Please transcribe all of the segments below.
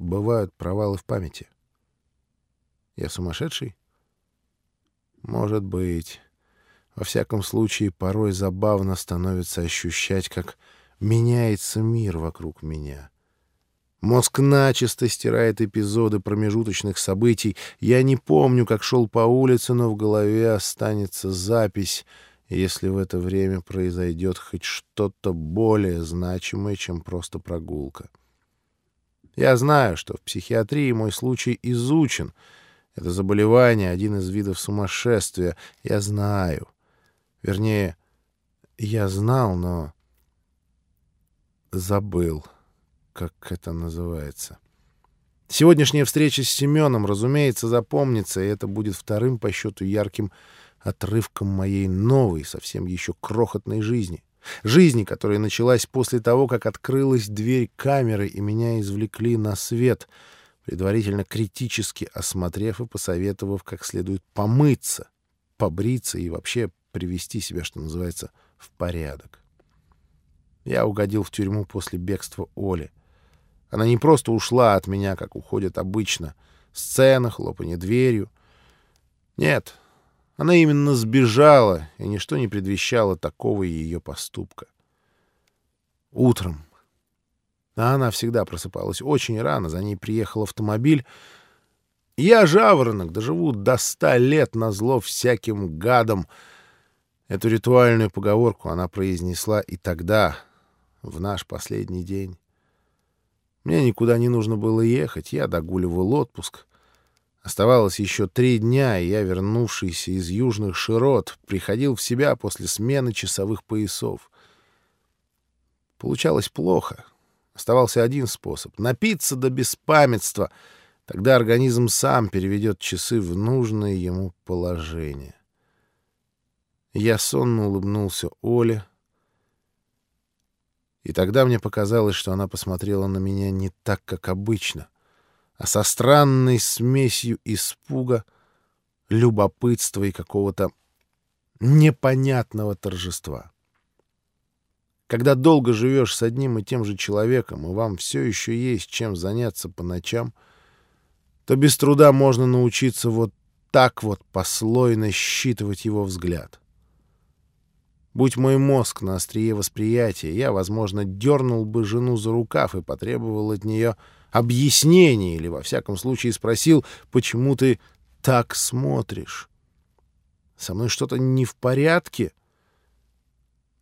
бывают провалы в памяти. Я сумасшедший? Может быть. Во всяком случае, порой забавно становится ощущать, как меняется мир вокруг меня. Мозг начисто стирает эпизоды промежуточных событий. Я не помню, как шел по улице, но в голове останется запись, если в это время произойдет хоть что-то более значимое, чем просто прогулка. Я знаю, что в психиатрии мой случай изучен. Это заболевание — один из видов сумасшествия. Я знаю. Вернее, я знал, но забыл как это называется. Сегодняшняя встреча с Семеном, разумеется, запомнится, и это будет вторым по счету ярким отрывком моей новой, совсем еще крохотной жизни. Жизни, которая началась после того, как открылась дверь камеры, и меня извлекли на свет, предварительно критически осмотрев и посоветовав как следует помыться, побриться и вообще привести себя, что называется, в порядок. Я угодил в тюрьму после бегства Оли. Она не просто ушла от меня, как уходят обычно. Сцена, хлопанье дверью. Нет, она именно сбежала, и ничто не предвещало такого ее поступка. Утром. А она всегда просыпалась очень рано, за ней приехал автомобиль. Я жаворонок, доживу до ста лет на зло всяким гадам. Эту ритуальную поговорку она произнесла и тогда, в наш последний день. Мне никуда не нужно было ехать, я догуливал отпуск. Оставалось еще три дня, и я, вернувшийся из южных широт, приходил в себя после смены часовых поясов. Получалось плохо. Оставался один способ — напиться до беспамятства. Тогда организм сам переведет часы в нужное ему положение. Я сонно улыбнулся Оле, и тогда мне показалось, что она посмотрела на меня не так, как обычно, а со странной смесью испуга, любопытства и какого-то непонятного торжества. Когда долго живешь с одним и тем же человеком, и вам все еще есть чем заняться по ночам, то без труда можно научиться вот так вот послойно считывать его взгляд. Будь мой мозг на острие восприятия, я, возможно, дернул бы жену за рукав и потребовал от нее объяснений или, во всяком случае, спросил, почему ты так смотришь. Со мной что-то не в порядке?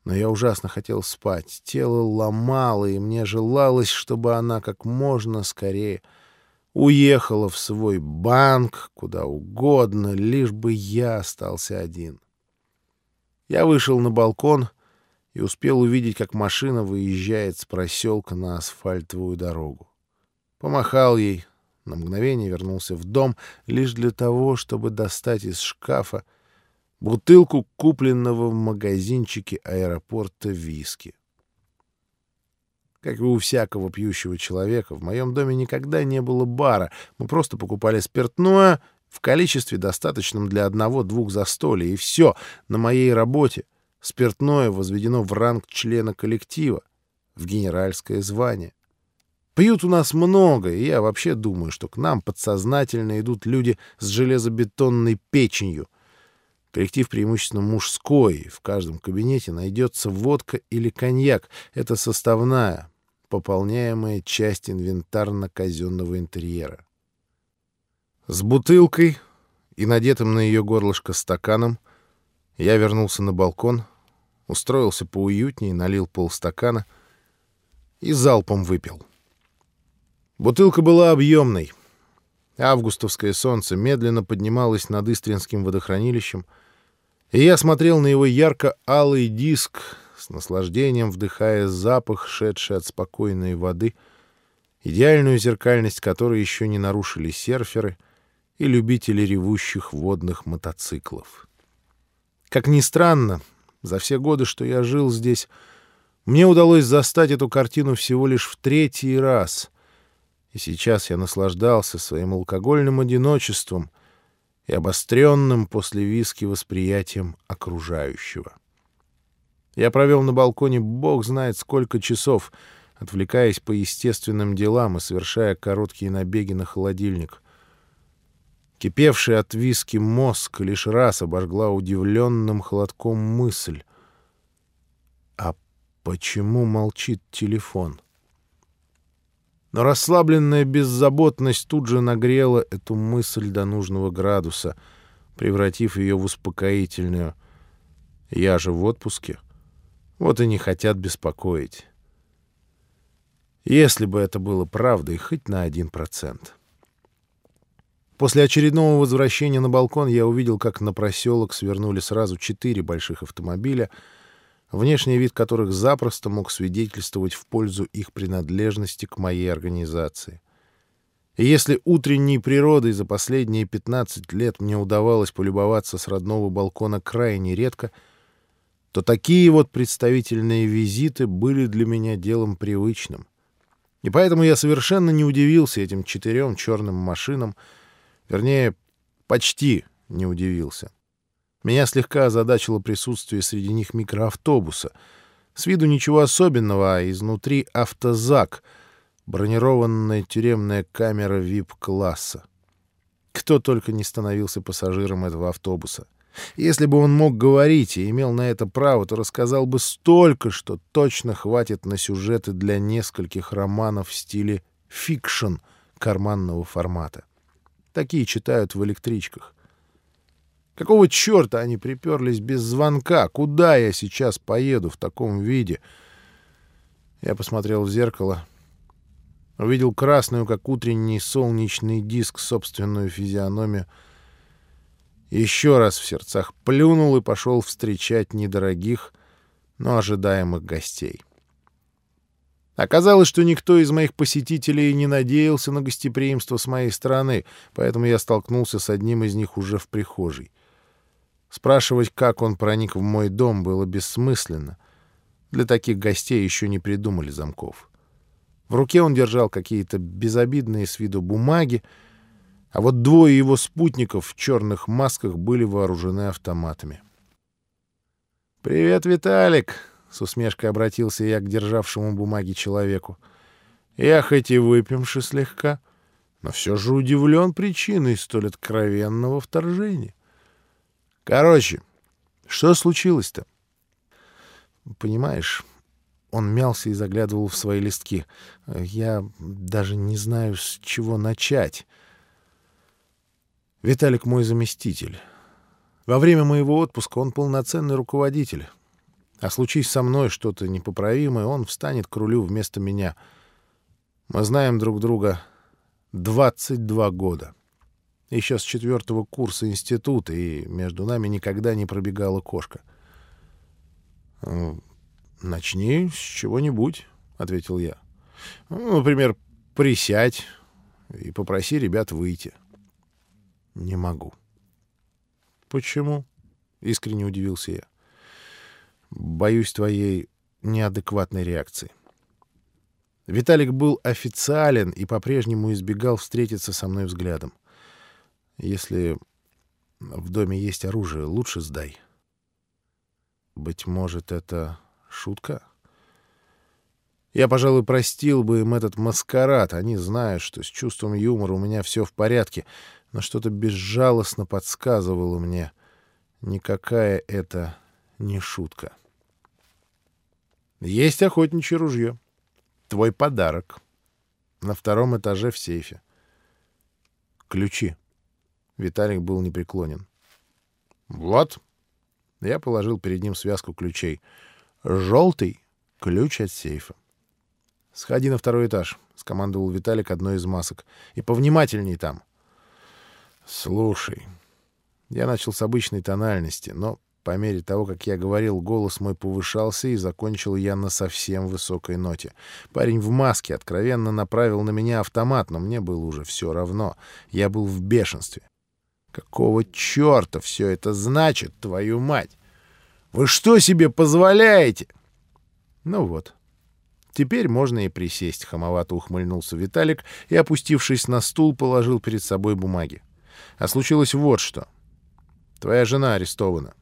Но я ужасно хотел спать. Тело ломало, и мне желалось, чтобы она как можно скорее уехала в свой банк, куда угодно, лишь бы я остался один. — я вышел на балкон и успел увидеть, как машина выезжает с проселка на асфальтовую дорогу. Помахал ей, на мгновение вернулся в дом лишь для того, чтобы достать из шкафа бутылку купленного в магазинчике аэропорта виски. Как и у всякого пьющего человека, в моем доме никогда не было бара. Мы просто покупали спиртное в количестве, достаточном для одного-двух застолий, и все, на моей работе спиртное возведено в ранг члена коллектива, в генеральское звание. Пьют у нас много, и я вообще думаю, что к нам подсознательно идут люди с железобетонной печенью. Коллектив преимущественно мужской, в каждом кабинете найдется водка или коньяк. Это составная, пополняемая часть инвентарно-казенного интерьера. С бутылкой и надетым на ее горлышко стаканом я вернулся на балкон, устроился поуютнее, налил полстакана и залпом выпил. Бутылка была объемной. Августовское солнце медленно поднималось над Истринским водохранилищем, и я смотрел на его ярко-алый диск, с наслаждением вдыхая запах, шедший от спокойной воды, идеальную зеркальность которой еще не нарушили серферы — и любители ревущих водных мотоциклов. Как ни странно, за все годы, что я жил здесь, мне удалось застать эту картину всего лишь в третий раз, и сейчас я наслаждался своим алкогольным одиночеством и обостренным после виски восприятием окружающего. Я провел на балконе бог знает сколько часов, отвлекаясь по естественным делам и совершая короткие набеги на холодильник. Кипевший от виски мозг лишь раз обожгла удивленным холодком мысль. А почему молчит телефон? Но расслабленная беззаботность тут же нагрела эту мысль до нужного градуса, превратив ее в успокоительную. Я же в отпуске. Вот и не хотят беспокоить. Если бы это было правдой, хоть на один процент. После очередного возвращения на балкон я увидел, как на проселок свернули сразу четыре больших автомобиля, внешний вид которых запросто мог свидетельствовать в пользу их принадлежности к моей организации. И если утренней природой за последние 15 лет мне удавалось полюбоваться с родного балкона крайне редко, то такие вот представительные визиты были для меня делом привычным — и поэтому я совершенно не удивился этим четырем черным машинам, вернее, почти не удивился. Меня слегка озадачило присутствие среди них микроавтобуса. С виду ничего особенного, а изнутри автозак, бронированная тюремная камера VIP-класса. Кто только не становился пассажиром этого автобуса — если бы он мог говорить и имел на это право, то рассказал бы столько, что точно хватит на сюжеты для нескольких романов в стиле фикшн карманного формата. Такие читают в электричках. Какого черта они приперлись без звонка? Куда я сейчас поеду в таком виде? Я посмотрел в зеркало. Увидел красную, как утренний солнечный диск, собственную физиономию — еще раз в сердцах плюнул и пошел встречать недорогих, но ожидаемых гостей. Оказалось, что никто из моих посетителей не надеялся на гостеприимство с моей стороны, поэтому я столкнулся с одним из них уже в прихожей. Спрашивать, как он проник в мой дом, было бессмысленно. Для таких гостей еще не придумали замков. В руке он держал какие-то безобидные с виду бумаги, а вот двое его спутников в черных масках были вооружены автоматами. «Привет, Виталик!» — с усмешкой обратился я к державшему бумаги человеку. «Я хоть и выпьемши слегка, но все же удивлен причиной столь откровенного вторжения. Короче, что случилось-то?» «Понимаешь...» Он мялся и заглядывал в свои листки. «Я даже не знаю, с чего начать». Виталик мой заместитель. Во время моего отпуска он полноценный руководитель. А случись со мной что-то непоправимое, он встанет к рулю вместо меня. Мы знаем друг друга 22 года. Еще с четвертого курса института, и между нами никогда не пробегала кошка. «Начни с чего-нибудь», — ответил я. Ну, «Например, присядь и попроси ребят выйти». Не могу. Почему? Искренне удивился я. Боюсь твоей неадекватной реакции. Виталик был официален и по-прежнему избегал встретиться со мной взглядом. Если в доме есть оружие, лучше сдай. Быть может, это шутка? Я, пожалуй, простил бы им этот маскарад. Они знают, что с чувством юмора у меня все в порядке — но что-то безжалостно подсказывало мне. Никакая это не шутка. Есть охотничье ружье. Твой подарок. На втором этаже в сейфе. Ключи. Виталик был непреклонен. Вот. Я положил перед ним связку ключей. Желтый — ключ от сейфа. «Сходи на второй этаж», — скомандовал Виталик одной из масок. «И повнимательней там. «Слушай». Я начал с обычной тональности, но по мере того, как я говорил, голос мой повышался, и закончил я на совсем высокой ноте. Парень в маске откровенно направил на меня автомат, но мне было уже все равно. Я был в бешенстве. «Какого черта все это значит, твою мать? Вы что себе позволяете?» Ну вот. Теперь можно и присесть, — хамовато ухмыльнулся Виталик и, опустившись на стул, положил перед собой бумаги. А случилось вот что. Твоя жена арестована.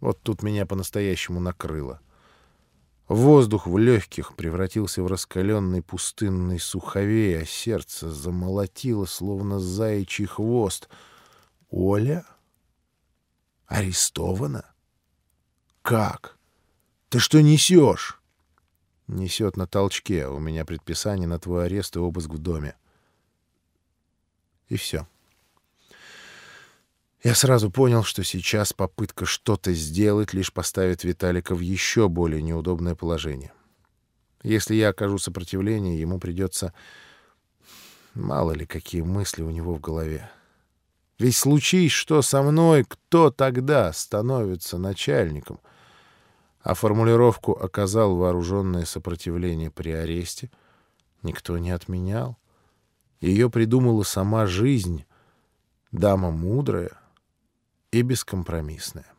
Вот тут меня по-настоящему накрыло. Воздух в легких превратился в раскаленный пустынный суховей, а сердце замолотило, словно заячий хвост. «Оля? Арестована? Как? Ты что несешь?» «Несет на толчке. У меня предписание на твой арест и обыск в доме». И все. Я сразу понял, что сейчас попытка что-то сделать лишь поставит Виталика в еще более неудобное положение. Если я окажу сопротивление, ему придется... Мало ли, какие мысли у него в голове. Ведь случись что со мной, кто тогда становится начальником? А формулировку «оказал вооруженное сопротивление при аресте» никто не отменял. Ее придумала сама жизнь, дама мудрая, и бескомпромиссная.